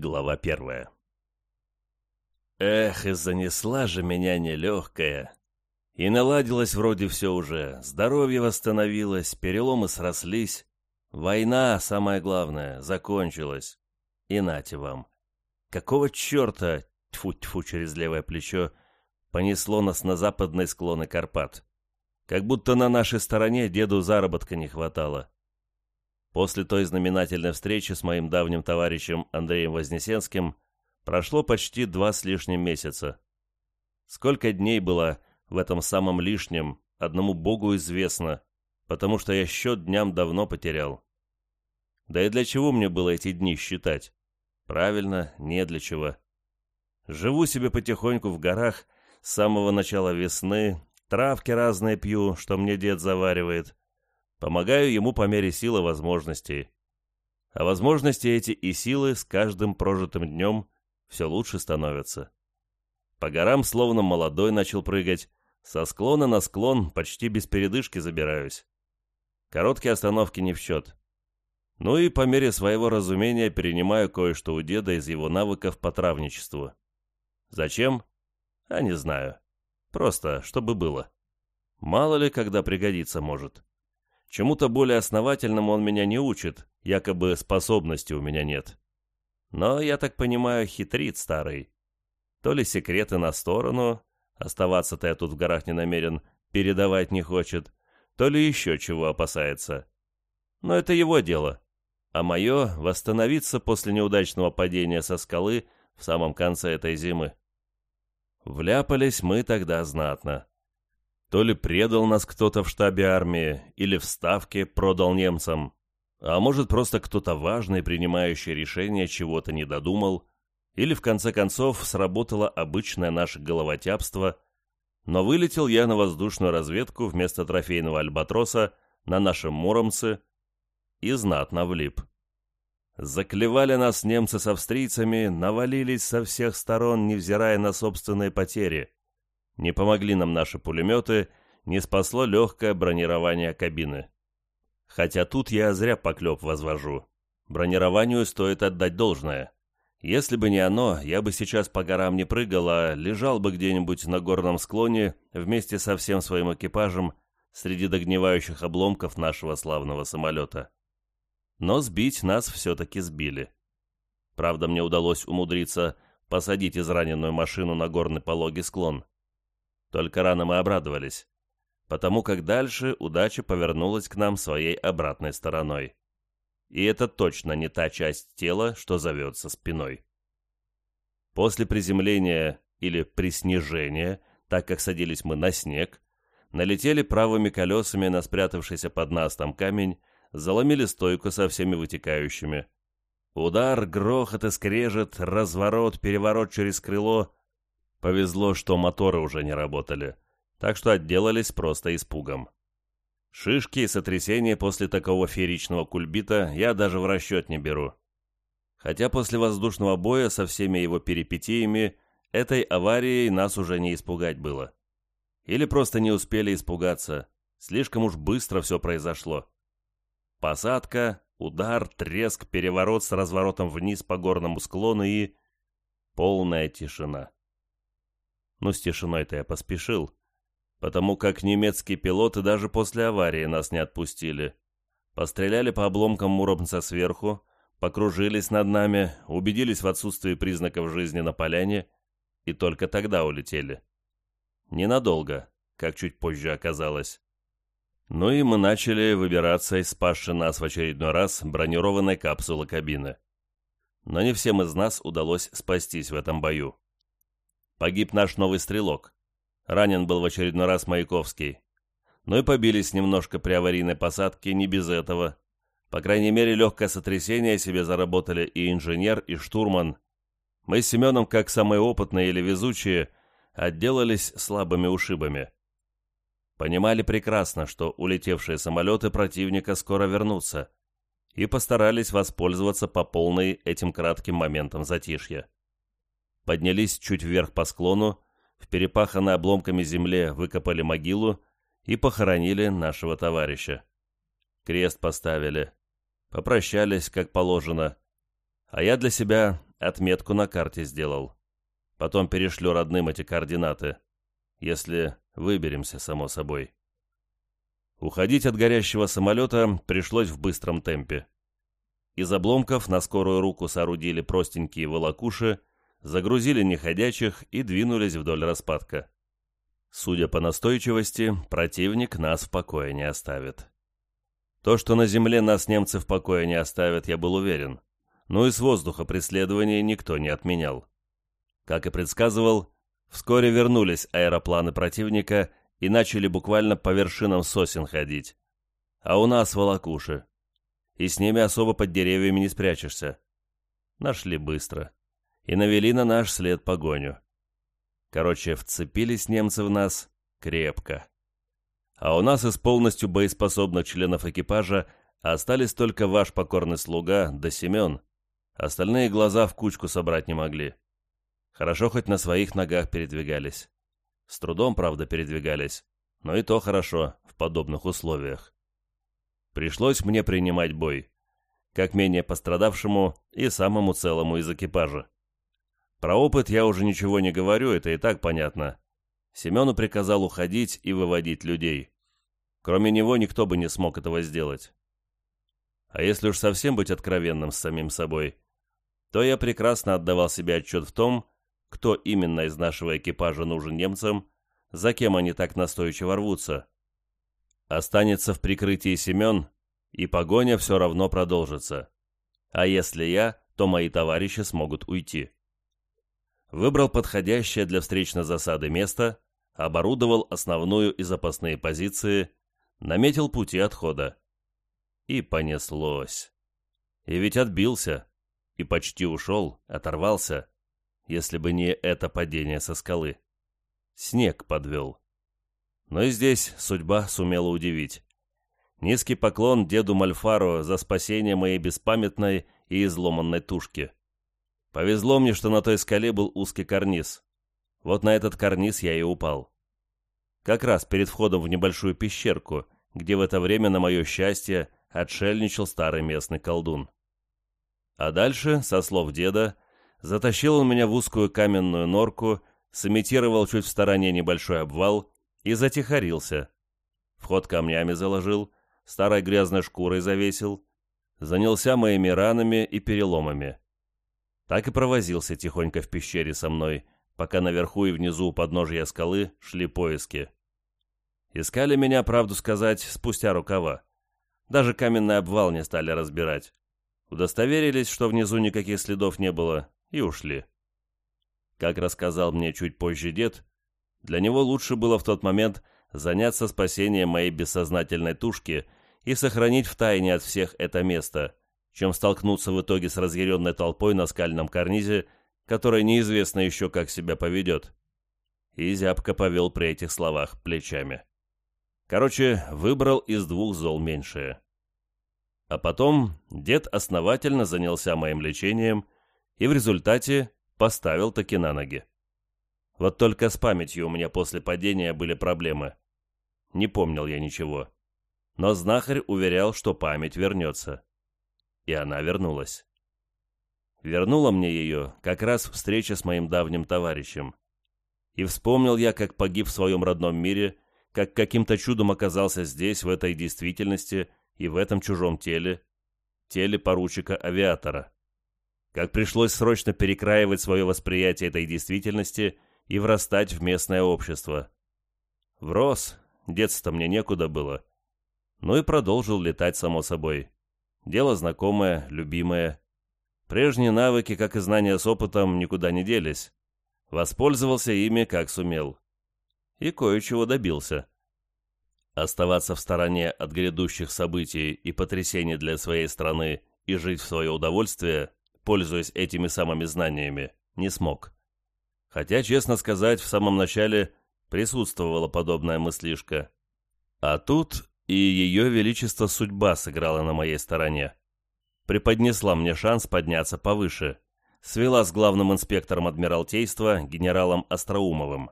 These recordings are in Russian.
Глава первая Эх, и занесла же меня нелегкая. И наладилось вроде все уже, здоровье восстановилось, переломы срослись. Война, самое главное, закончилась. И нате вам. Какого черта, тьфу-тьфу через левое плечо, понесло нас на западные склоны Карпат? Как будто на нашей стороне деду заработка не хватало. После той знаменательной встречи с моим давним товарищем Андреем Вознесенским прошло почти два с лишним месяца. Сколько дней было в этом самом лишнем, одному Богу известно, потому что я счет дням давно потерял. Да и для чего мне было эти дни считать? Правильно, не для чего. Живу себе потихоньку в горах с самого начала весны, травки разные пью, что мне дед заваривает, Помогаю ему по мере силы возможностей. А возможности эти и силы с каждым прожитым днем все лучше становятся. По горам словно молодой начал прыгать, со склона на склон почти без передышки забираюсь. Короткие остановки не в счет. Ну и по мере своего разумения перенимаю кое-что у деда из его навыков по травничеству. Зачем? А не знаю. Просто, чтобы было. Мало ли, когда пригодится может. Чему-то более основательному он меня не учит, якобы способности у меня нет. Но, я так понимаю, хитрит старый. То ли секреты на сторону, оставаться-то я тут в горах не намерен, передавать не хочет, то ли еще чего опасается. Но это его дело. А мое — восстановиться после неудачного падения со скалы в самом конце этой зимы. Вляпались мы тогда знатно. То ли предал нас кто-то в штабе армии, или в Ставке продал немцам, а может просто кто-то важный, принимающий решение, чего-то не додумал, или в конце концов сработало обычное наше головотяпство, но вылетел я на воздушную разведку вместо трофейного альбатроса на нашем Муромце и знатно влип. Заклевали нас немцы с австрийцами, навалились со всех сторон, невзирая на собственные потери. Не помогли нам наши пулеметы, не спасло легкое бронирование кабины. Хотя тут я зря поклеп возвожу. Бронированию стоит отдать должное. Если бы не оно, я бы сейчас по горам не прыгал, а лежал бы где-нибудь на горном склоне вместе со всем своим экипажем среди догнивающих обломков нашего славного самолета. Но сбить нас все-таки сбили. Правда, мне удалось умудриться посадить израненную машину на горный пологий склон. Только рано мы обрадовались, потому как дальше удача повернулась к нам своей обратной стороной. И это точно не та часть тела, что зовется спиной. После приземления или приснижения, так как садились мы на снег, налетели правыми колесами на спрятавшийся под нас там камень, заломили стойку со всеми вытекающими. Удар, грохот и скрежет, разворот, переворот через крыло, Повезло, что моторы уже не работали, так что отделались просто испугом. Шишки и сотрясения после такого фееричного кульбита я даже в расчет не беру. Хотя после воздушного боя со всеми его перипетиями этой аварией нас уже не испугать было. Или просто не успели испугаться, слишком уж быстро все произошло. Посадка, удар, треск, переворот с разворотом вниз по горному склону и... полная тишина. Но с тишиной-то я поспешил, потому как немецкие пилоты даже после аварии нас не отпустили. Постреляли по обломкам Муромца сверху, покружились над нами, убедились в отсутствии признаков жизни на поляне и только тогда улетели. Ненадолго, как чуть позже оказалось. Ну и мы начали выбираться из спасшей нас в очередной раз бронированной капсулы кабины. Но не всем из нас удалось спастись в этом бою. Погиб наш новый стрелок. Ранен был в очередной раз Маяковский. Ну и побились немножко при аварийной посадке, не без этого. По крайней мере, легкое сотрясение себе заработали и инженер, и штурман. Мы с Семеном, как самые опытные или везучие, отделались слабыми ушибами. Понимали прекрасно, что улетевшие самолеты противника скоро вернутся, и постарались воспользоваться по полной этим кратким моментом затишья поднялись чуть вверх по склону, в перепаханной обломками земле выкопали могилу и похоронили нашего товарища. Крест поставили, попрощались, как положено, а я для себя отметку на карте сделал. Потом перешлю родным эти координаты. Если выберемся, само собой. Уходить от горящего самолета пришлось в быстром темпе. Из обломков на скорую руку соорудили простенькие волокуши, загрузили неходячих и двинулись вдоль распадка. Судя по настойчивости, противник нас в покое не оставит. То, что на земле нас немцы в покое не оставят, я был уверен. Но и с воздуха преследования никто не отменял. Как и предсказывал, вскоре вернулись аэропланы противника и начали буквально по вершинам сосен ходить. А у нас волокуши и с ними особо под деревьями не спрячешься. Нашли быстро. И навели на наш след погоню. Короче, вцепились немцы в нас крепко. А у нас из полностью боеспособных членов экипажа остались только ваш покорный слуга да Семен. Остальные глаза в кучку собрать не могли. Хорошо хоть на своих ногах передвигались. С трудом, правда, передвигались, но и то хорошо в подобных условиях. Пришлось мне принимать бой, как менее пострадавшему и самому целому из экипажа. Про опыт я уже ничего не говорю, это и так понятно. Семену приказал уходить и выводить людей. Кроме него никто бы не смог этого сделать. А если уж совсем быть откровенным с самим собой, то я прекрасно отдавал себе отчет в том, кто именно из нашего экипажа нужен немцам, за кем они так настойчиво рвутся. Останется в прикрытии Семен, и погоня все равно продолжится. А если я, то мои товарищи смогут уйти. Выбрал подходящее для встречной засады место, оборудовал основную и запасные позиции, наметил пути отхода. И понеслось. И ведь отбился, и почти ушел, оторвался, если бы не это падение со скалы. Снег подвел. Но и здесь судьба сумела удивить. Низкий поклон деду Мальфару за спасение моей беспамятной и изломанной тушки. Повезло мне, что на той скале был узкий карниз. Вот на этот карниз я и упал. Как раз перед входом в небольшую пещерку, где в это время, на мое счастье, отшельничал старый местный колдун. А дальше, со слов деда, затащил он меня в узкую каменную норку, сымитировал чуть в стороне небольшой обвал и затихарился. Вход камнями заложил, старой грязной шкурой завесил, занялся моими ранами и переломами. Так и провозился тихонько в пещере со мной, пока наверху и внизу у подножия скалы шли поиски. Искали меня, правду сказать, спустя рукава. Даже каменный обвал не стали разбирать. Удостоверились, что внизу никаких следов не было, и ушли. Как рассказал мне чуть позже дед, для него лучше было в тот момент заняться спасением моей бессознательной тушки и сохранить в тайне от всех это место, чем столкнуться в итоге с разъяренной толпой на скальном карнизе, которая неизвестно еще как себя поведет. И зябко повел при этих словах плечами. Короче, выбрал из двух зол меньшее. А потом дед основательно занялся моим лечением и в результате поставил таки на ноги. Вот только с памятью у меня после падения были проблемы. Не помнил я ничего. Но знахарь уверял, что память вернется. И она вернулась. Вернула мне ее как раз встреча с моим давним товарищем. И вспомнил я, как погиб в своем родном мире, как каким-то чудом оказался здесь, в этой действительности и в этом чужом теле, теле поручика-авиатора. Как пришлось срочно перекраивать свое восприятие этой действительности и врастать в местное общество. Врос, деться-то мне некуда было. Ну и продолжил летать, само собой. Дело знакомое, любимое. Прежние навыки, как и знания с опытом, никуда не делись. Воспользовался ими, как сумел. И кое-чего добился. Оставаться в стороне от грядущих событий и потрясений для своей страны и жить в свое удовольствие, пользуясь этими самыми знаниями, не смог. Хотя, честно сказать, в самом начале присутствовала подобная мыслишка. А тут и ее величество судьба сыграла на моей стороне. Преподнесла мне шанс подняться повыше. Свела с главным инспектором Адмиралтейства генералом Остроумовым.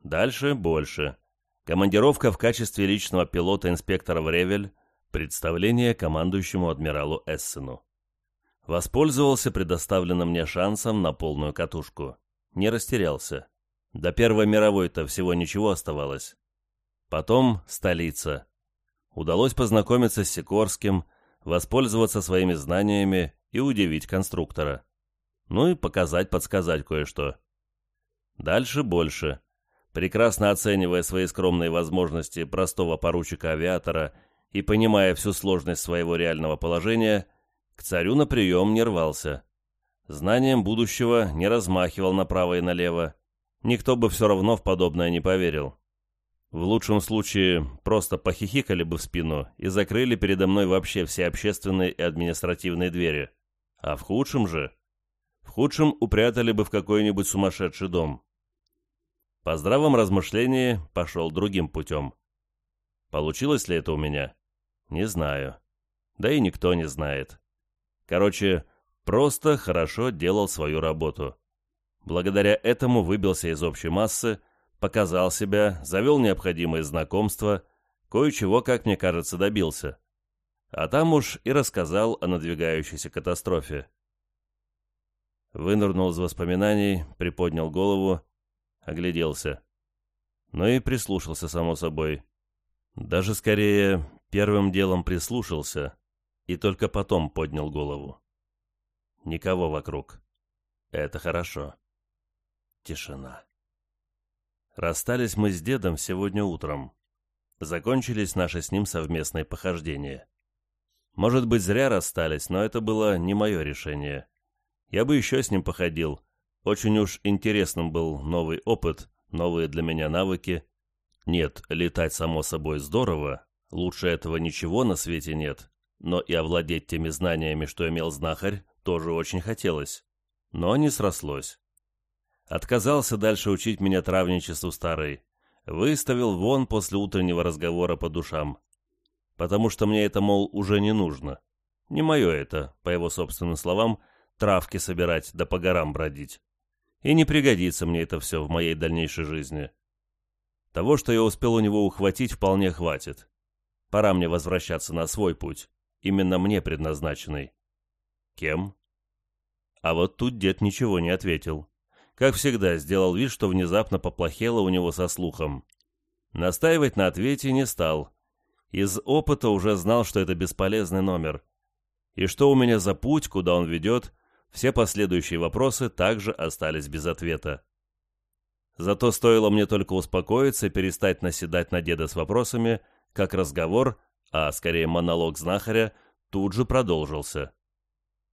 Дальше больше. Командировка в качестве личного пилота инспектора в Ревель, представление командующему адмиралу Эссену. Воспользовался предоставленным мне шансом на полную катушку. Не растерялся. До Первой мировой-то всего ничего оставалось. Потом столица. Удалось познакомиться с Сикорским, воспользоваться своими знаниями и удивить конструктора. Ну и показать, подсказать кое-что. Дальше больше. Прекрасно оценивая свои скромные возможности простого поручика-авиатора и понимая всю сложность своего реального положения, к царю на прием не рвался. Знанием будущего не размахивал направо и налево. Никто бы все равно в подобное не поверил. В лучшем случае просто похихикали бы в спину и закрыли передо мной вообще все общественные и административные двери. А в худшем же... В худшем упрятали бы в какой-нибудь сумасшедший дом. По здравом размышлении пошел другим путем. Получилось ли это у меня? Не знаю. Да и никто не знает. Короче, просто хорошо делал свою работу. Благодаря этому выбился из общей массы, показал себя, завел необходимые знакомства, кое-чего, как мне кажется, добился. А там уж и рассказал о надвигающейся катастрофе. Вынырнул из воспоминаний, приподнял голову, огляделся. Но и прислушался, само собой. Даже скорее первым делом прислушался и только потом поднял голову. Никого вокруг. Это хорошо. Тишина. Расстались мы с дедом сегодня утром. Закончились наши с ним совместные похождения. Может быть, зря расстались, но это было не мое решение. Я бы еще с ним походил. Очень уж интересным был новый опыт, новые для меня навыки. Нет, летать само собой здорово, лучше этого ничего на свете нет, но и овладеть теми знаниями, что имел знахарь, тоже очень хотелось. Но не срослось. Отказался дальше учить меня травничеству старый. Выставил вон после утреннего разговора по душам. Потому что мне это, мол, уже не нужно. Не мое это, по его собственным словам, травки собирать да по горам бродить. И не пригодится мне это все в моей дальнейшей жизни. Того, что я успел у него ухватить, вполне хватит. Пора мне возвращаться на свой путь, именно мне предназначенный. Кем? А вот тут дед ничего не ответил. Как всегда, сделал вид, что внезапно поплохело у него со слухом. Настаивать на ответе не стал. Из опыта уже знал, что это бесполезный номер. И что у меня за путь, куда он ведет, все последующие вопросы также остались без ответа. Зато стоило мне только успокоиться и перестать наседать на деда с вопросами, как разговор, а скорее монолог знахаря, тут же продолжился.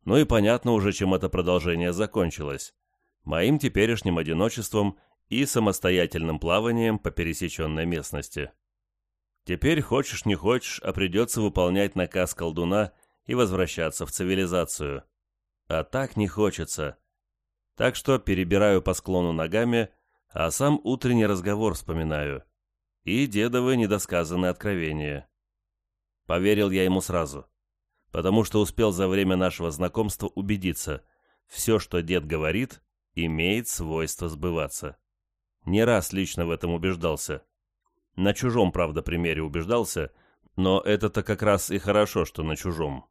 Ну и понятно уже, чем это продолжение закончилось. Моим теперешним одиночеством и самостоятельным плаванием по пересеченной местности. Теперь хочешь не хочешь, а придется выполнять наказ колдуна и возвращаться в цивилизацию. А так не хочется. Так что перебираю по склону ногами, а сам утренний разговор вспоминаю. И дедовы недосказанные откровения. Поверил я ему сразу потому что успел за время нашего знакомства убедиться, все, что дед говорит, имеет свойство сбываться. Не раз лично в этом убеждался. На чужом, правда, примере убеждался, но это-то как раз и хорошо, что на чужом.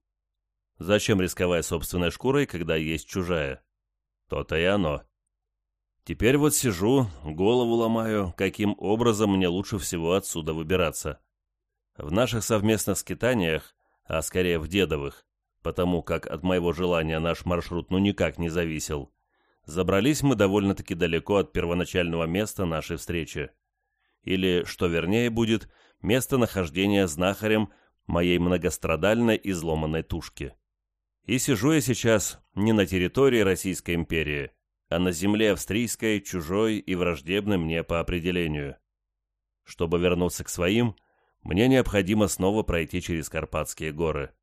Зачем рисковать собственной шкурой, когда есть чужая? То-то и оно. Теперь вот сижу, голову ломаю, каким образом мне лучше всего отсюда выбираться. В наших совместных скитаниях а скорее в Дедовых, потому как от моего желания наш маршрут ну никак не зависел. Забрались мы довольно-таки далеко от первоначального места нашей встречи. Или, что вернее будет, место нахождения знахарем моей многострадальной изломанной тушки. И сижу я сейчас не на территории Российской империи, а на земле австрийской, чужой и враждебной мне по определению. Чтобы вернуться к своим, мне необходимо снова пройти через Карпатские горы.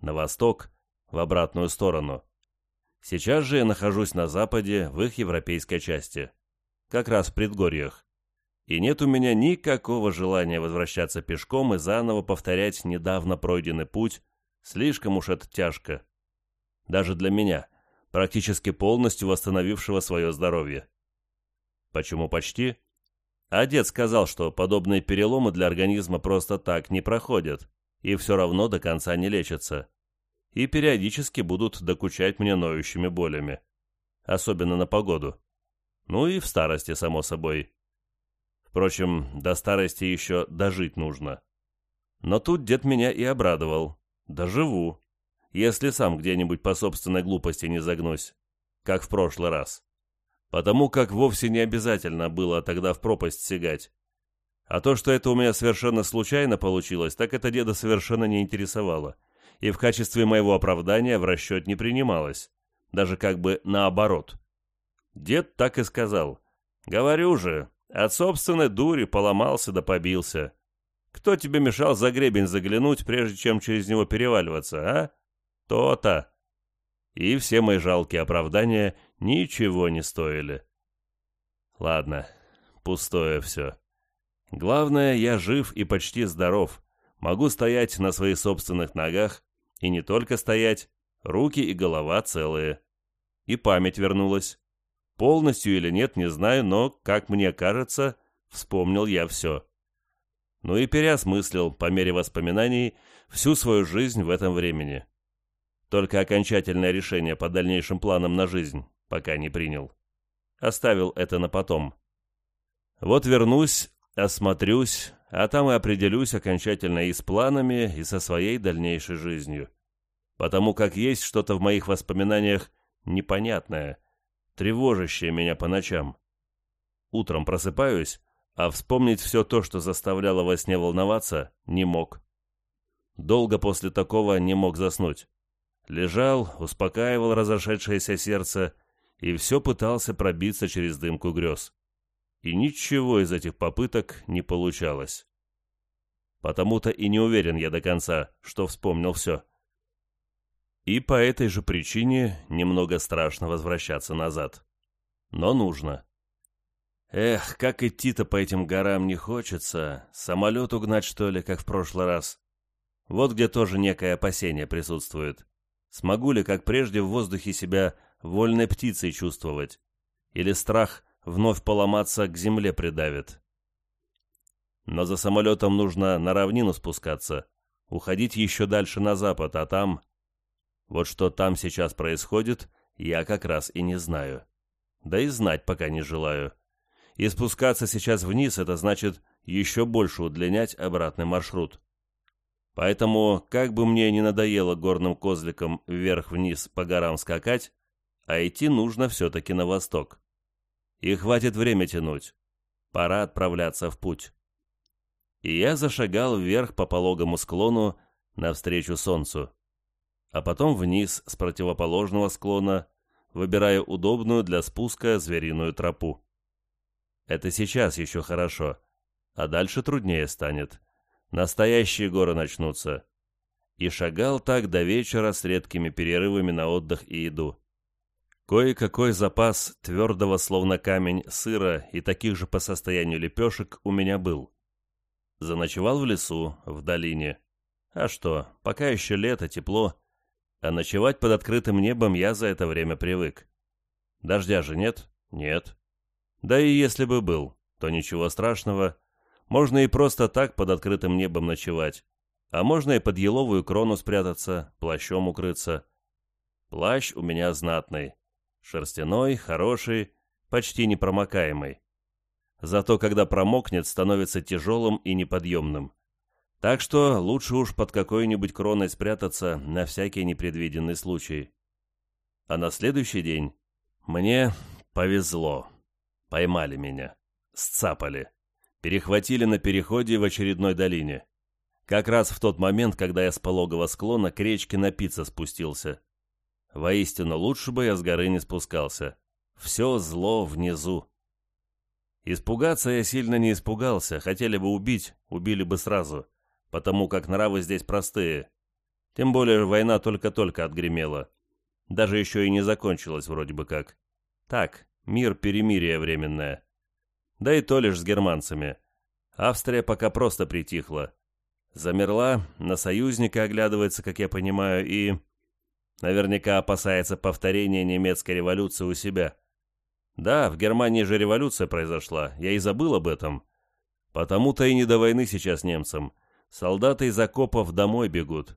На восток, в обратную сторону. Сейчас же я нахожусь на западе, в их европейской части. Как раз в предгорьях. И нет у меня никакого желания возвращаться пешком и заново повторять недавно пройденный путь. Слишком уж это тяжко. Даже для меня, практически полностью восстановившего свое здоровье. Почему почти? А дед сказал, что подобные переломы для организма просто так не проходят и все равно до конца не лечатся. И периодически будут докучать мне ноющими болями. Особенно на погоду. Ну и в старости, само собой. Впрочем, до старости еще дожить нужно. Но тут дед меня и обрадовал. Доживу. Если сам где-нибудь по собственной глупости не загнусь. Как в прошлый раз. Потому как вовсе не обязательно было тогда в пропасть сигать. А то, что это у меня совершенно случайно получилось, так это деда совершенно не интересовало. И в качестве моего оправдания в расчет не принималось. Даже как бы наоборот. Дед так и сказал. «Говорю же, от собственной дури поломался да побился. Кто тебе мешал за гребень заглянуть, прежде чем через него переваливаться, а? То-то». И все мои жалкие оправдания ничего не стоили. Ладно, пустое все. Главное, я жив и почти здоров. Могу стоять на своих собственных ногах, и не только стоять, руки и голова целые. И память вернулась. Полностью или нет, не знаю, но, как мне кажется, вспомнил я все. Ну и переосмыслил, по мере воспоминаний, всю свою жизнь в этом времени. Только окончательное решение по дальнейшим планам на жизнь пока не принял. Оставил это на потом. Вот вернусь, осмотрюсь, а там и определюсь окончательно и с планами, и со своей дальнейшей жизнью. Потому как есть что-то в моих воспоминаниях непонятное, тревожащее меня по ночам. Утром просыпаюсь, а вспомнить все то, что заставляло во сне волноваться, не мог. Долго после такого не мог заснуть. Лежал, успокаивал разошедшееся сердце и все пытался пробиться через дымку грез и ничего из этих попыток не получалось. Потому-то и не уверен я до конца, что вспомнил все. И по этой же причине немного страшно возвращаться назад. Но нужно. Эх, как идти-то по этим горам не хочется. Самолет угнать, что ли, как в прошлый раз. Вот где тоже некое опасение присутствует. Смогу ли, как прежде, в воздухе себя вольной птицей чувствовать? Или страх вновь поломаться к земле придавит. Но за самолетом нужно на равнину спускаться, уходить еще дальше на запад, а там... Вот что там сейчас происходит, я как раз и не знаю. Да и знать пока не желаю. И спускаться сейчас вниз, это значит еще больше удлинять обратный маршрут. Поэтому, как бы мне не надоело горным козликом вверх-вниз по горам скакать, а идти нужно все-таки на восток. И хватит время тянуть. Пора отправляться в путь. И я зашагал вверх по пологому склону навстречу солнцу. А потом вниз с противоположного склона, выбирая удобную для спуска звериную тропу. Это сейчас еще хорошо, а дальше труднее станет. Настоящие горы начнутся. И шагал так до вечера с редкими перерывами на отдых и еду. Кое-какой запас твердого, словно камень, сыра и таких же по состоянию лепешек у меня был. Заночевал в лесу, в долине. А что, пока еще лето, тепло, а ночевать под открытым небом я за это время привык. Дождя же нет? Нет. Да и если бы был, то ничего страшного. Можно и просто так под открытым небом ночевать. А можно и под еловую крону спрятаться, плащом укрыться. Плащ у меня знатный Шерстяной, хороший, почти непромокаемый. Зато когда промокнет, становится тяжелым и неподъемным. Так что лучше уж под какой-нибудь кроной спрятаться на всякий непредвиденный случай. А на следующий день мне повезло. Поймали меня. Сцапали. Перехватили на переходе в очередной долине. Как раз в тот момент, когда я с пологого склона к речке напиться спустился. Воистину, лучше бы я с горы не спускался. Все зло внизу. Испугаться я сильно не испугался. Хотели бы убить, убили бы сразу. Потому как нравы здесь простые. Тем более война только-только отгремела. Даже еще и не закончилась вроде бы как. Так, мир-перемирие временное. Да и то лишь с германцами. Австрия пока просто притихла. Замерла, на союзника оглядывается, как я понимаю, и... Наверняка опасается повторения немецкой революции у себя. Да, в Германии же революция произошла, я и забыл об этом. Потому-то и не до войны сейчас немцам. Солдаты из окопов домой бегут.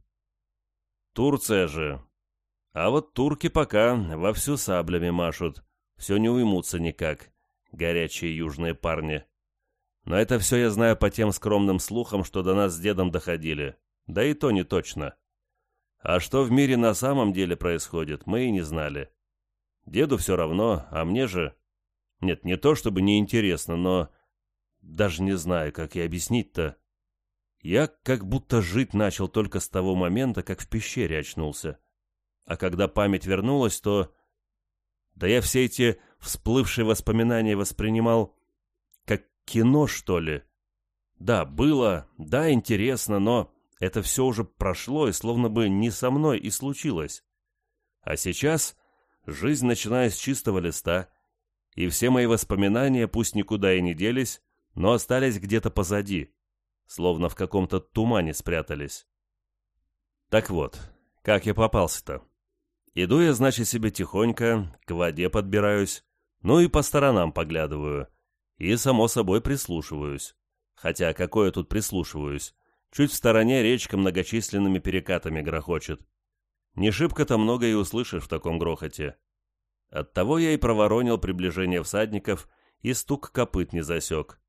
Турция же. А вот турки пока вовсю саблями машут, все не уймутся никак, горячие южные парни. Но это все я знаю по тем скромным слухам, что до нас с дедом доходили. Да и то не точно. А что в мире на самом деле происходит, мы и не знали. Деду все равно, а мне же... Нет, не то чтобы неинтересно, но... Даже не знаю, как и объяснить-то. Я как будто жить начал только с того момента, как в пещере очнулся. А когда память вернулась, то... Да я все эти всплывшие воспоминания воспринимал как кино, что ли. Да, было, да, интересно, но это все уже прошло и словно бы не со мной и случилось. А сейчас жизнь начиная с чистого листа, и все мои воспоминания, пусть никуда и не делись, но остались где-то позади словно в каком-то тумане спрятались. Так вот, как я попался-то? Иду я, значит, себе тихонько, к воде подбираюсь, ну и по сторонам поглядываю, и, само собой, прислушиваюсь. Хотя, какое тут прислушиваюсь? Чуть в стороне речка многочисленными перекатами грохочет. Не шибко-то много и услышишь в таком грохоте. Оттого я и проворонил приближение всадников и стук копыт не засек.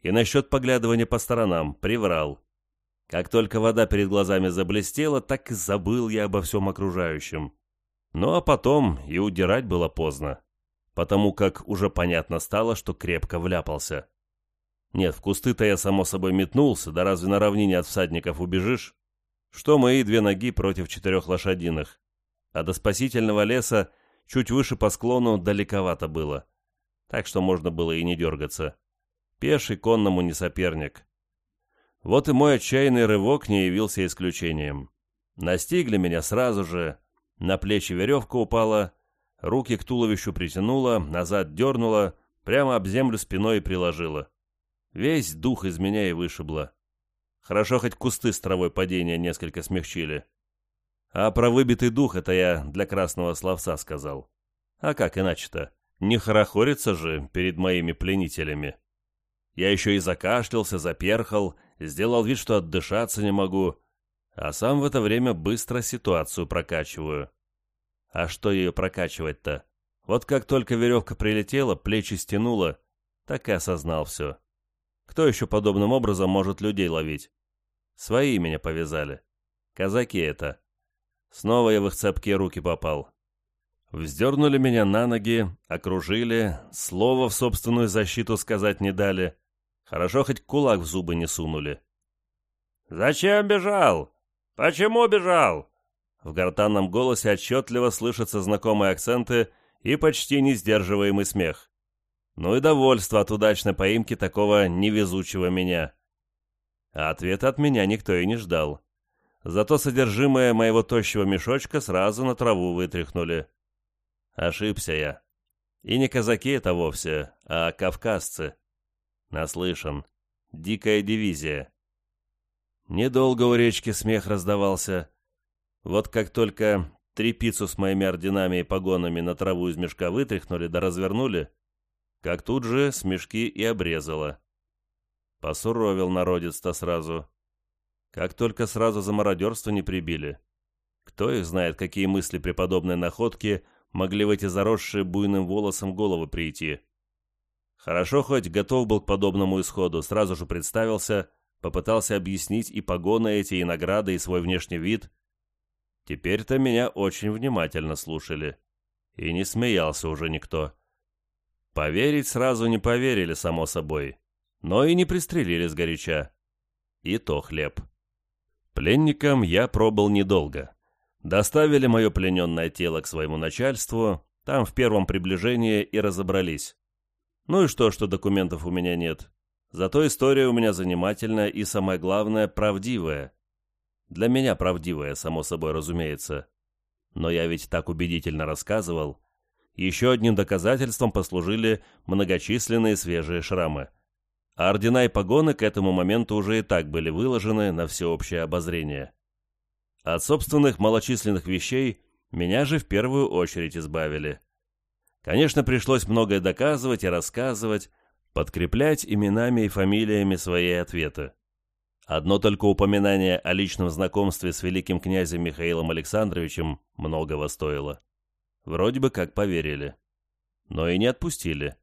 И насчет поглядывания по сторонам приврал. Как только вода перед глазами заблестела, так и забыл я обо всем окружающем. Ну а потом и удирать было поздно, потому как уже понятно стало, что крепко вляпался. Нет, в кусты-то я само собой метнулся, да разве на равнине от всадников убежишь? Что мои две ноги против четырех лошадиных? А до спасительного леса чуть выше по склону далековато было, так что можно было и не дергаться. Пеший конному не соперник. Вот и мой отчаянный рывок не явился исключением. Настигли меня сразу же, на плечи веревка упала, руки к туловищу притянула, назад дернула, прямо об землю спиной приложила. Весь дух из меня и вышибло. Хорошо хоть кусты с травой падения несколько смягчили. А про выбитый дух это я для красного словца сказал. А как иначе-то? Не хорохориться же перед моими пленителями. Я еще и закашлялся, заперхал, сделал вид, что отдышаться не могу, а сам в это время быстро ситуацию прокачиваю. А что ее прокачивать-то? Вот как только веревка прилетела, плечи стянула, так и осознал все. Кто еще подобным образом может людей ловить? Свои меня повязали. Казаки это. Снова я в их цепкие руки попал. Вздернули меня на ноги, окружили, слова в собственную защиту сказать не дали. Хорошо, хоть кулак в зубы не сунули. «Зачем бежал? Почему бежал?» В гортанном голосе отчетливо слышатся знакомые акценты и почти несдерживаемый смех. Ну и довольство от удачной поимки такого невезучего меня. А ответа от меня никто и не ждал. Зато содержимое моего тощего мешочка сразу на траву вытряхнули. Ошибся я. И не казаки это вовсе, а кавказцы. Наслышан. Дикая дивизия. Недолго у речки смех раздавался. Вот как только трепицу с моими орденами и погонами на траву из мешка вытряхнули да развернули, как тут же смешки и обрезало. Посуровил народец-то сразу. Как только сразу за мародерство не прибили. Кто их знает, какие мысли при подобной находке могли в эти заросшие буйным волосом головы прийти. Хорошо хоть готов был к подобному исходу, сразу же представился, попытался объяснить и погоны эти, и награды, и свой внешний вид. Теперь-то меня очень внимательно слушали. И не смеялся уже никто. Поверить сразу не поверили, само собой. Но и не пристрелили сгоряча. И то хлеб. Пленником я пробыл недолго. Доставили мое плененное тело к своему начальству, там в первом приближении и разобрались. Ну и что, что документов у меня нет? Зато история у меня занимательная и, самое главное, правдивая. Для меня правдивая, само собой разумеется. Но я ведь так убедительно рассказывал. Еще одним доказательством послужили многочисленные свежие шрамы. А ордена и погоны к этому моменту уже и так были выложены на всеобщее обозрение. От собственных малочисленных вещей меня же в первую очередь избавили. Конечно, пришлось многое доказывать и рассказывать, подкреплять именами и фамилиями свои ответы. Одно только упоминание о личном знакомстве с великим князем Михаилом Александровичем многого стоило. Вроде бы как поверили. Но и не отпустили.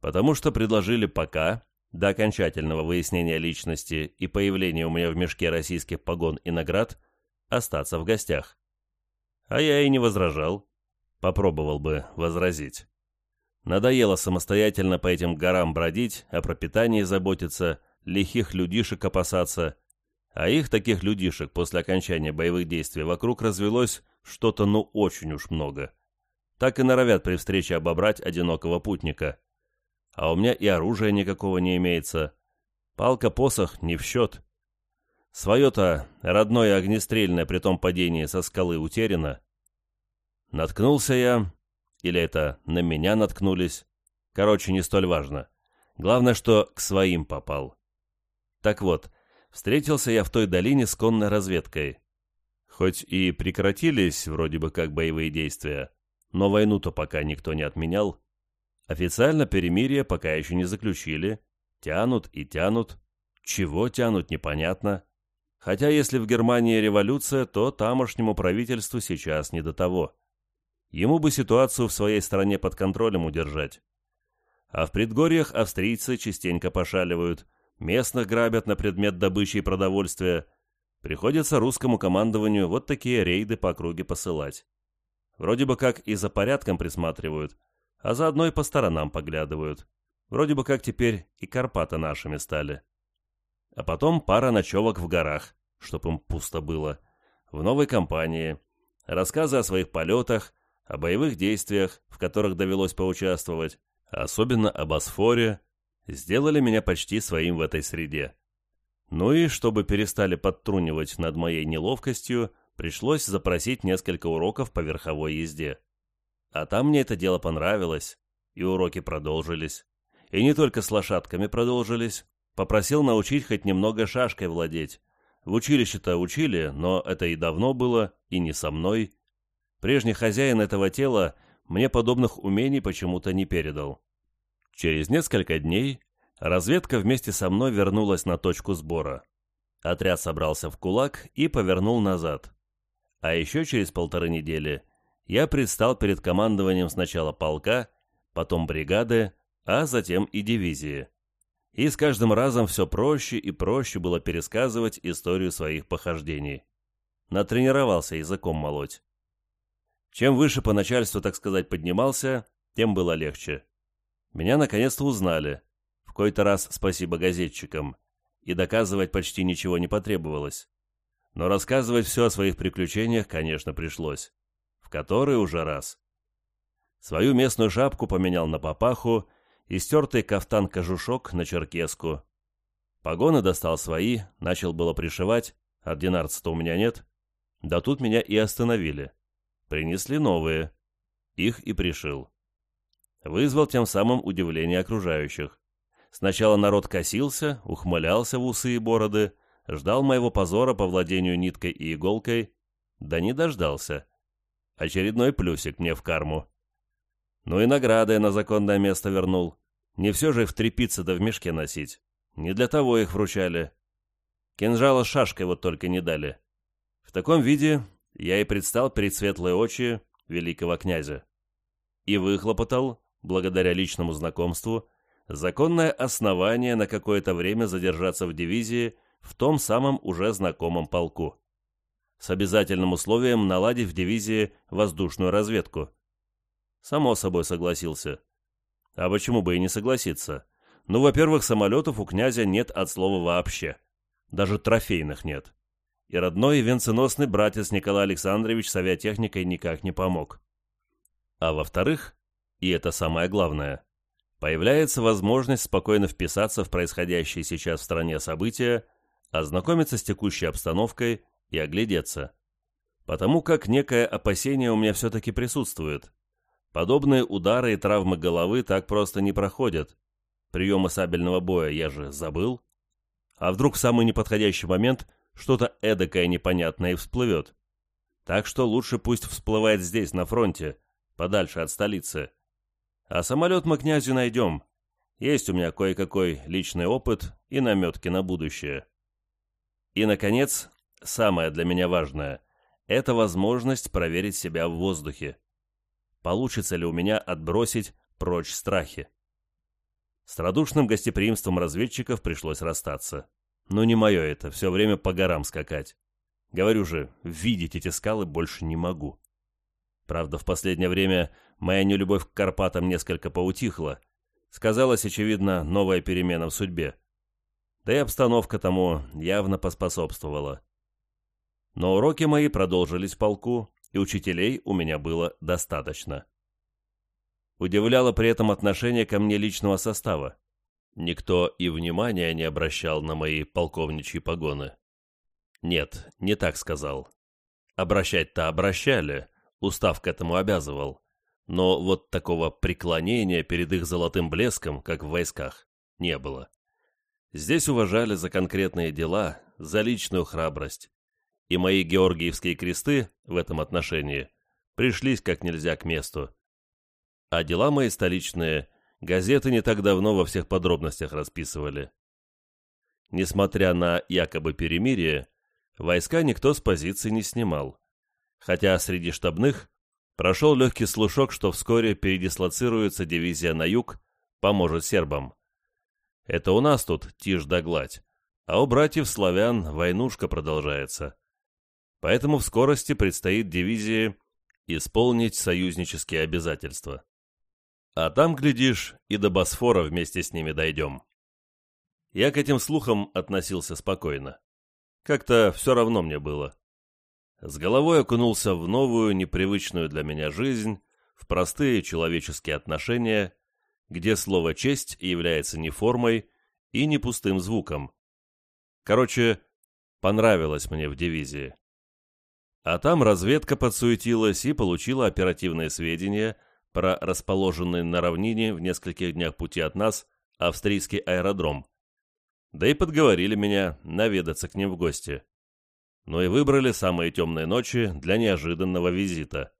Потому что предложили пока, до окончательного выяснения личности и появления у меня в мешке российских погон и наград, остаться в гостях. А я и не возражал. Попробовал бы возразить. Надоело самостоятельно по этим горам бродить, о пропитании заботиться, лихих людишек опасаться. А их, таких людишек, после окончания боевых действий вокруг развелось что-то ну очень уж много. Так и норовят при встрече обобрать одинокого путника. А у меня и оружия никакого не имеется. Палка-посох не в счет. Свое-то родное огнестрельное при том падении со скалы утеряно. Наткнулся я, или это на меня наткнулись, короче, не столь важно. Главное, что к своим попал. Так вот, встретился я в той долине с конной разведкой. Хоть и прекратились вроде бы как боевые действия, но войну-то пока никто не отменял. Официально перемирие пока еще не заключили. Тянут и тянут. Чего тянут, непонятно. Хотя если в Германии революция, то тамошнему правительству сейчас не до того. Ему бы ситуацию в своей стране под контролем удержать. А в предгорьях австрийцы частенько пошаливают, местных грабят на предмет добычи и продовольствия. Приходится русскому командованию вот такие рейды по округе посылать. Вроде бы как и за порядком присматривают, а заодно и по сторонам поглядывают. Вроде бы как теперь и Карпаты нашими стали. А потом пара ночевок в горах, чтоб им пусто было. В новой компании. Рассказы о своих полетах, о боевых действиях, в которых довелось поучаствовать, особенно об Босфоре, сделали меня почти своим в этой среде. Ну и, чтобы перестали подтрунивать над моей неловкостью, пришлось запросить несколько уроков по верховой езде. А там мне это дело понравилось, и уроки продолжились. И не только с лошадками продолжились. Попросил научить хоть немного шашкой владеть. В училище-то учили, но это и давно было, и не со мной. Прежний хозяин этого тела мне подобных умений почему-то не передал. Через несколько дней разведка вместе со мной вернулась на точку сбора. Отряд собрался в кулак и повернул назад. А еще через полторы недели я предстал перед командованием сначала полка, потом бригады, а затем и дивизии. И с каждым разом все проще и проще было пересказывать историю своих похождений. Натренировался языком молоть. Чем выше по начальству, так сказать, поднимался, тем было легче. Меня наконец-то узнали. Какой-то раз спасибо газетчикам. И доказывать почти ничего не потребовалось. Но рассказывать все о своих приключениях, конечно, пришлось. В который уже раз. Свою местную шапку поменял на папаху и стертый кафтан-кожушок на черкеску. Погоны достал свои, начал было пришивать, ординарца-то у меня нет. Да тут меня и остановили. Принесли новые. Их и пришил. Вызвал тем самым удивление окружающих. Сначала народ косился, ухмылялся в усы и бороды, ждал моего позора по владению ниткой и иголкой, да не дождался. Очередной плюсик мне в карму. Ну и награды я на законное место вернул. Не все же в трепице да в мешке носить. Не для того их вручали. Кинжала с шашкой вот только не дали. В таком виде я и предстал перед светлые очи великого князя. И выхлопотал, благодаря личному знакомству, законное основание на какое-то время задержаться в дивизии в том самом уже знакомом полку. С обязательным условием наладить в дивизии воздушную разведку. Само собой согласился. А почему бы и не согласиться? Ну, во-первых, самолетов у князя нет от слова вообще. Даже трофейных нет и родной и венценосный братец Николай Александрович с авиатехникой никак не помог. А во-вторых, и это самое главное, появляется возможность спокойно вписаться в происходящие сейчас в стране события, ознакомиться с текущей обстановкой и оглядеться. Потому как некое опасение у меня все-таки присутствует. Подобные удары и травмы головы так просто не проходят. Приемы сабельного боя я же забыл. А вдруг в самый неподходящий момент что-то эдакое непонятное и всплывет. Так что лучше пусть всплывает здесь, на фронте, подальше от столицы. А самолет мы князю найдем. Есть у меня кое-какой личный опыт и наметки на будущее. И, наконец, самое для меня важное – это возможность проверить себя в воздухе. Получится ли у меня отбросить прочь страхи? С радушным гостеприимством разведчиков пришлось расстаться. Но не мое это, все время по горам скакать. Говорю же, видеть эти скалы больше не могу. Правда, в последнее время моя нелюбовь к Карпатам несколько поутихла. Сказалась, очевидно, новая перемена в судьбе. Да и обстановка тому явно поспособствовала. Но уроки мои продолжились в полку, и учителей у меня было достаточно. Удивляло при этом отношение ко мне личного состава. Никто и внимания не обращал на мои полковничьи погоны. Нет, не так сказал. Обращать-то обращали, устав к этому обязывал. Но вот такого преклонения перед их золотым блеском, как в войсках, не было. Здесь уважали за конкретные дела, за личную храбрость. И мои георгиевские кресты в этом отношении пришлись как нельзя к месту. А дела мои столичные газеты не так давно во всех подробностях расписывали. Несмотря на якобы перемирие, войска никто с позиций не снимал, хотя среди штабных прошел легкий слушок, что вскоре передислоцируется дивизия на юг, поможет сербам. Это у нас тут тишь да гладь, а у братьев славян войнушка продолжается. Поэтому в скорости предстоит дивизии исполнить союзнические обязательства. А там, глядишь, и до Босфора вместе с ними дойдем. Я к этим слухам относился спокойно. Как-то все равно мне было. С головой окунулся в новую, непривычную для меня жизнь, в простые человеческие отношения, где слово «честь» является не формой и не пустым звуком. Короче, понравилось мне в дивизии. А там разведка подсуетилась и получила оперативные сведения про расположенный на равнине в нескольких днях пути от нас австрийский аэродром. Да и подговорили меня наведаться к ним в гости. Но и выбрали самые темные ночи для неожиданного визита.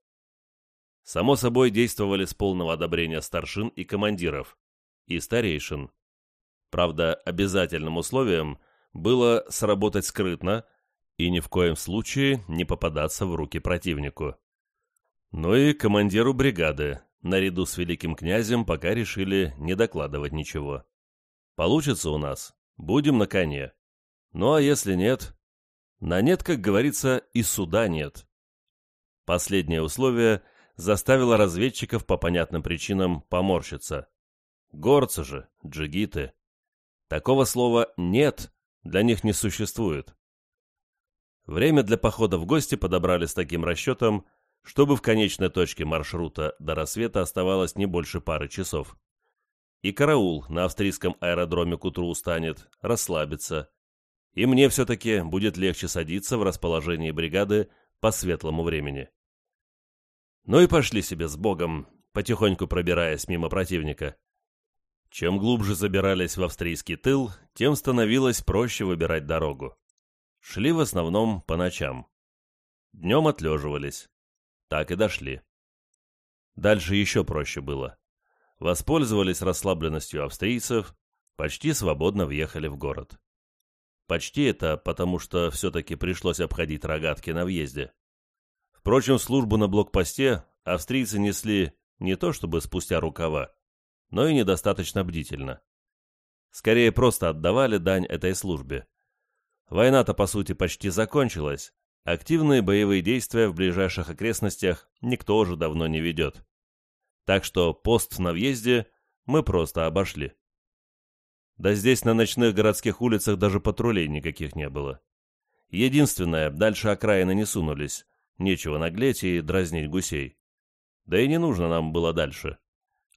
Само собой, действовали с полного одобрения старшин и командиров, и старейшин. Правда, обязательным условием было сработать скрытно и ни в коем случае не попадаться в руки противнику. Ну и командиру бригады, наряду с великим князем, пока решили не докладывать ничего. Получится у нас, будем на коне. Ну а если нет? На нет, как говорится, и суда нет. Последнее условие заставило разведчиков по понятным причинам поморщиться. Горцы же, джигиты. Такого слова «нет» для них не существует. Время для похода в гости подобрали с таким расчетом, чтобы в конечной точке маршрута до рассвета оставалось не больше пары часов. И караул на австрийском аэродроме к утру устанет, расслабится. И мне все-таки будет легче садиться в расположении бригады по светлому времени. Ну и пошли себе с Богом, потихоньку пробираясь мимо противника. Чем глубже забирались в австрийский тыл, тем становилось проще выбирать дорогу. Шли в основном по ночам. Днем отлеживались. Так и дошли. Дальше еще проще было. Воспользовались расслабленностью австрийцев, почти свободно въехали в город. Почти это потому, что все-таки пришлось обходить рогатки на въезде. Впрочем, службу на блокпосте австрийцы несли не то чтобы спустя рукава, но и недостаточно бдительно. Скорее, просто отдавали дань этой службе. Война-то, по сути, почти закончилась. Активные боевые действия в ближайших окрестностях никто уже давно не ведет. Так что пост на въезде мы просто обошли. Да здесь на ночных городских улицах даже патрулей никаких не было. Единственное, дальше окраины не сунулись. Нечего наглеть и дразнить гусей. Да и не нужно нам было дальше.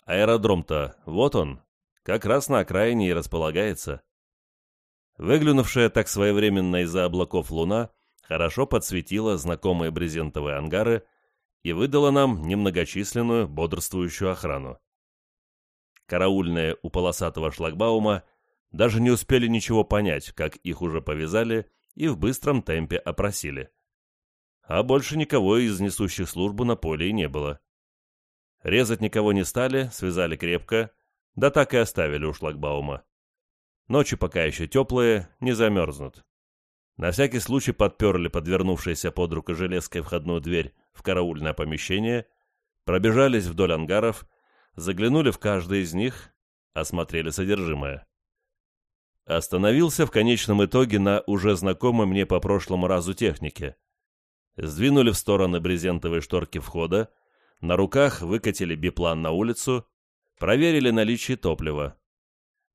Аэродром-то, вот он, как раз на окраине и располагается. Выглянувшая так своевременно из-за облаков луна хорошо подсветила знакомые брезентовые ангары и выдала нам немногочисленную бодрствующую охрану. Караульные у полосатого шлагбаума даже не успели ничего понять, как их уже повязали и в быстром темпе опросили. А больше никого из несущих службу на поле и не было. Резать никого не стали, связали крепко, да так и оставили у шлагбаума. Ночи пока еще теплые, не замерзнут. На всякий случай подперли подвернувшейся под руку железкой входную дверь в караульное помещение, пробежались вдоль ангаров, заглянули в каждый из них, осмотрели содержимое. Остановился в конечном итоге на уже знакомой мне по прошлому разу технике. Сдвинули в стороны брезентовые шторки входа, на руках выкатили биплан на улицу, проверили наличие топлива.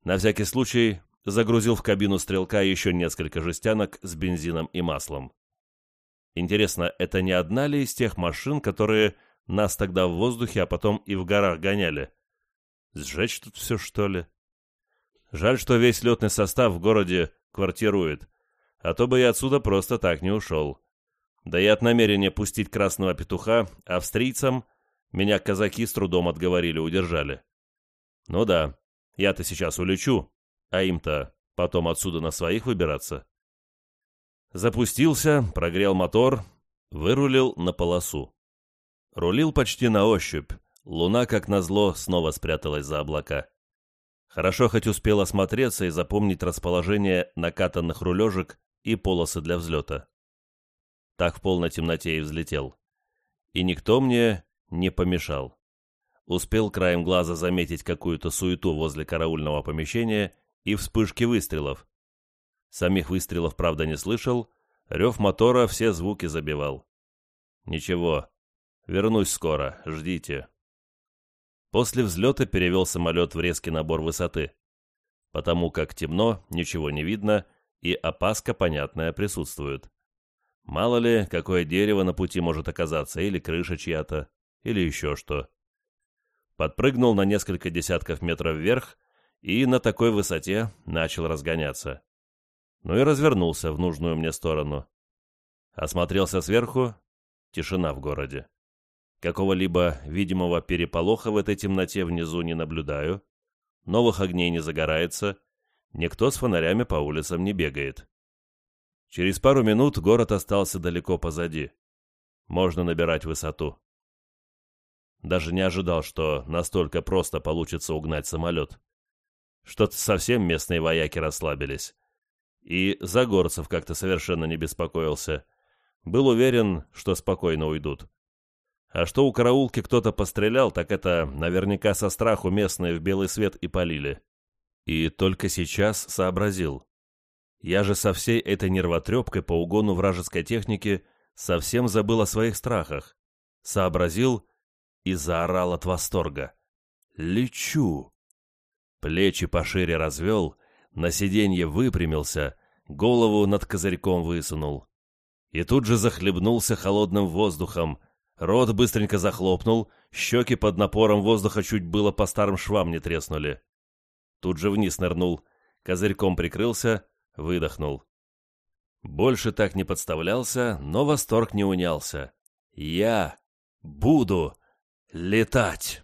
На всякий случай загрузил в кабину стрелка еще несколько жестянок с бензином и маслом. Интересно, это не одна ли из тех машин, которые нас тогда в воздухе, а потом и в горах гоняли? Сжечь тут все, что ли? Жаль, что весь летный состав в городе квартирует, а то бы я отсюда просто так не ушел. Да и от намерения пустить красного петуха австрийцам меня казаки с трудом отговорили, удержали. Ну да, я-то сейчас улечу, а им-то потом отсюда на своих выбираться. Запустился, прогрел мотор, вырулил на полосу. Рулил почти на ощупь, луна, как назло, снова спряталась за облака. Хорошо хоть успел осмотреться и запомнить расположение накатанных рулежек и полосы для взлета. Так в полной темноте и взлетел. И никто мне не помешал. Успел краем глаза заметить какую-то суету возле караульного помещения и вспышки выстрелов. Самих выстрелов, правда, не слышал, рев мотора все звуки забивал. Ничего, вернусь скоро, ждите. После взлета перевел самолет в резкий набор высоты. Потому как темно, ничего не видно, и опаска понятная присутствует. Мало ли, какое дерево на пути может оказаться, или крыша чья-то, или еще что. Подпрыгнул на несколько десятков метров вверх и на такой высоте начал разгоняться. Ну и развернулся в нужную мне сторону. Осмотрелся сверху — тишина в городе. Какого-либо видимого переполоха в этой темноте внизу не наблюдаю, новых огней не загорается, никто с фонарями по улицам не бегает. Через пару минут город остался далеко позади. Можно набирать высоту. Даже не ожидал, что настолько просто получится угнать самолет. Что-то совсем местные вояки расслабились. И Загорцев как-то совершенно не беспокоился. Был уверен, что спокойно уйдут. А что у караулки кто-то пострелял, так это наверняка со страху местные в белый свет и полили. И только сейчас сообразил. Я же со всей этой нервотрепкой по угону вражеской техники совсем забыл о своих страхах. Сообразил и заорал от восторга. «Лечу!» Плечи пошире развел, на сиденье выпрямился, голову над козырьком высунул. И тут же захлебнулся холодным воздухом, рот быстренько захлопнул, щеки под напором воздуха чуть было по старым швам не треснули. Тут же вниз нырнул, козырьком прикрылся, выдохнул. Больше так не подставлялся, но восторг не унялся. Я буду летать.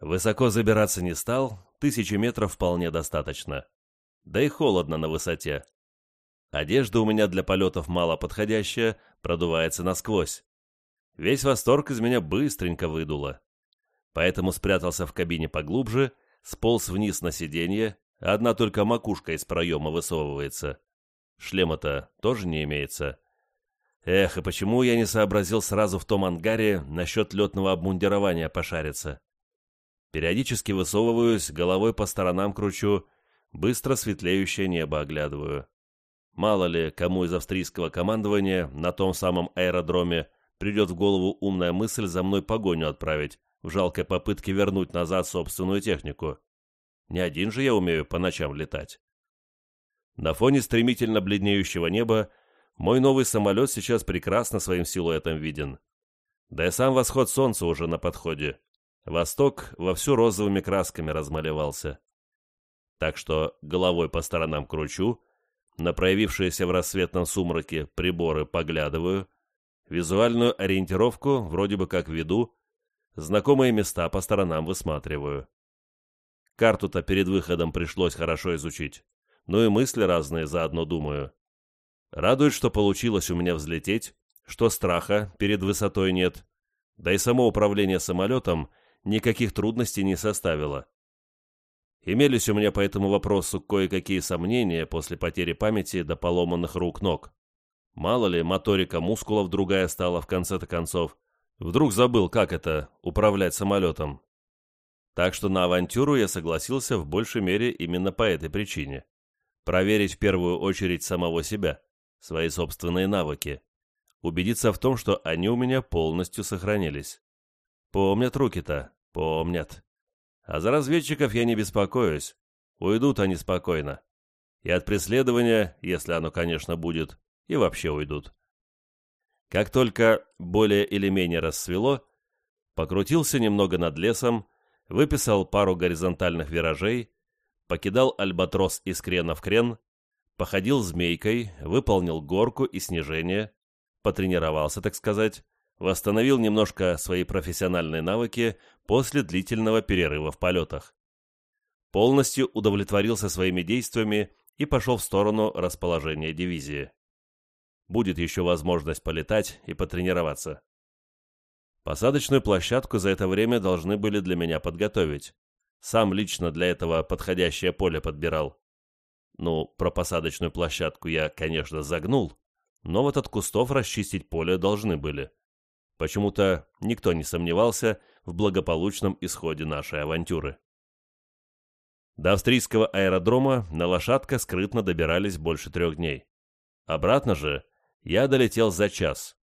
Высоко забираться не стал, тысячи метров вполне достаточно. Да и холодно на высоте. Одежда у меня для полетов мало подходящая, продувается насквозь. Весь восторг из меня быстренько выдуло. Поэтому спрятался в кабине поглубже, сполз вниз на сиденье, одна только макушка из проема высовывается. Шлема-то тоже не имеется. Эх, и почему я не сообразил сразу в том ангаре насчет летного обмундирования пошариться? Периодически высовываюсь, головой по сторонам кручу, быстро светлеющее небо оглядываю. Мало ли, кому из австрийского командования на том самом аэродроме придет в голову умная мысль за мной погоню отправить, в жалкой попытке вернуть назад собственную технику. Не один же я умею по ночам летать. На фоне стремительно бледнеющего неба мой новый самолет сейчас прекрасно своим силуэтом виден. Да и сам восход солнца уже на подходе. Восток вовсю розовыми красками размалевался. Так что головой по сторонам кручу, на проявившиеся в рассветном сумраке приборы поглядываю, визуальную ориентировку вроде бы как веду, знакомые места по сторонам высматриваю. Карту-то перед выходом пришлось хорошо изучить, ну и мысли разные заодно думаю. Радует, что получилось у меня взлететь, что страха перед высотой нет, да и само управление самолетом – никаких трудностей не составило. Имелись у меня по этому вопросу кое-какие сомнения после потери памяти до поломанных рук-ног. Мало ли, моторика мускулов другая стала в конце-то концов. Вдруг забыл, как это — управлять самолетом. Так что на авантюру я согласился в большей мере именно по этой причине. Проверить в первую очередь самого себя, свои собственные навыки. Убедиться в том, что они у меня полностью сохранились. Помнят руки-то, помнят. А за разведчиков я не беспокоюсь. Уйдут они спокойно. И от преследования, если оно, конечно, будет, и вообще уйдут. Как только более или менее рассвело, покрутился немного над лесом, выписал пару горизонтальных виражей, покидал альбатрос из крена в крен, походил змейкой, выполнил горку и снижение, потренировался, так сказать, восстановил немножко свои профессиональные навыки после длительного перерыва в полетах. Полностью удовлетворился своими действиями и пошел в сторону расположения дивизии. Будет еще возможность полетать и потренироваться. Посадочную площадку за это время должны были для меня подготовить. Сам лично для этого подходящее поле подбирал. Ну, про посадочную площадку я, конечно, загнул, но вот от кустов расчистить поле должны были. Почему-то никто не сомневался в благополучном исходе нашей авантюры. До австрийского аэродрома на лошадка скрытно добирались больше трех дней. Обратно же я долетел за час,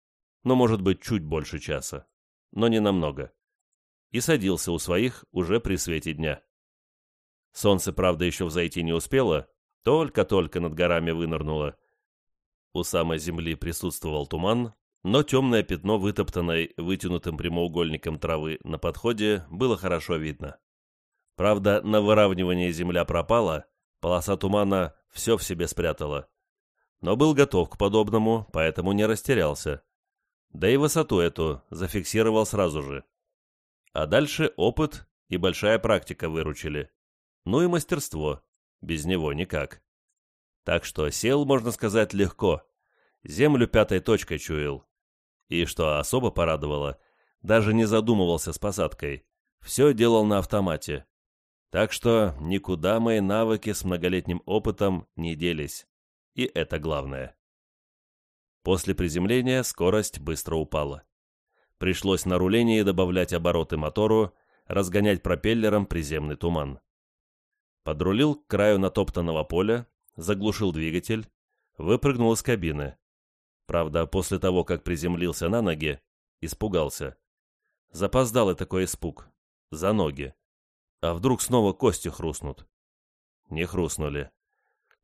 ну, может быть, чуть больше часа, но не намного, и садился у своих уже при свете дня. Солнце, правда, еще взойти не успело, только-только над горами вынырнуло. У самой земли присутствовал туман, но темное пятно, вытоптанной вытянутым прямоугольником травы на подходе, было хорошо видно. Правда, на выравнивание земля пропала, полоса тумана все в себе спрятала. Но был готов к подобному, поэтому не растерялся. Да и высоту эту зафиксировал сразу же. А дальше опыт и большая практика выручили. Ну и мастерство. Без него никак. Так что сел, можно сказать, легко. Землю пятой точкой чуял. И что особо порадовало, даже не задумывался с посадкой. Все делал на автомате. Так что никуда мои навыки с многолетним опытом не делись. И это главное. После приземления скорость быстро упала. Пришлось на рулении добавлять обороты мотору, разгонять пропеллером приземный туман. Подрулил к краю натоптанного поля, заглушил двигатель, выпрыгнул из кабины. Правда, после того, как приземлился на ноги, испугался. Запоздалый такой испуг. За ноги. А вдруг снова кости хрустнут? Не хрустнули.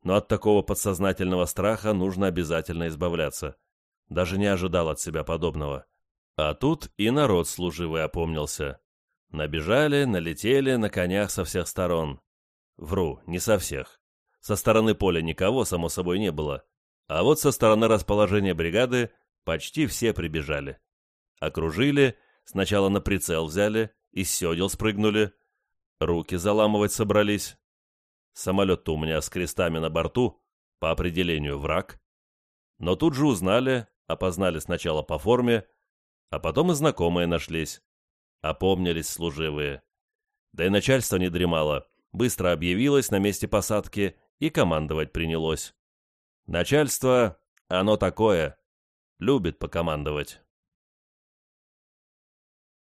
Но от такого подсознательного страха нужно обязательно избавляться. Даже не ожидал от себя подобного. А тут и народ служивый опомнился. Набежали, налетели на конях со всех сторон. Вру, не со всех. Со стороны поля никого, само собой, не было. А вот со стороны расположения бригады почти все прибежали. Окружили, сначала на прицел взяли, из седел спрыгнули, руки заламывать собрались. Самолет-то у меня с крестами на борту, по определению враг. Но тут же узнали, опознали сначала по форме, а потом и знакомые нашлись. Опомнились служивые. Да и начальство не дремало, быстро объявилось на месте посадки и командовать принялось. Начальство, оно такое, любит покомандовать.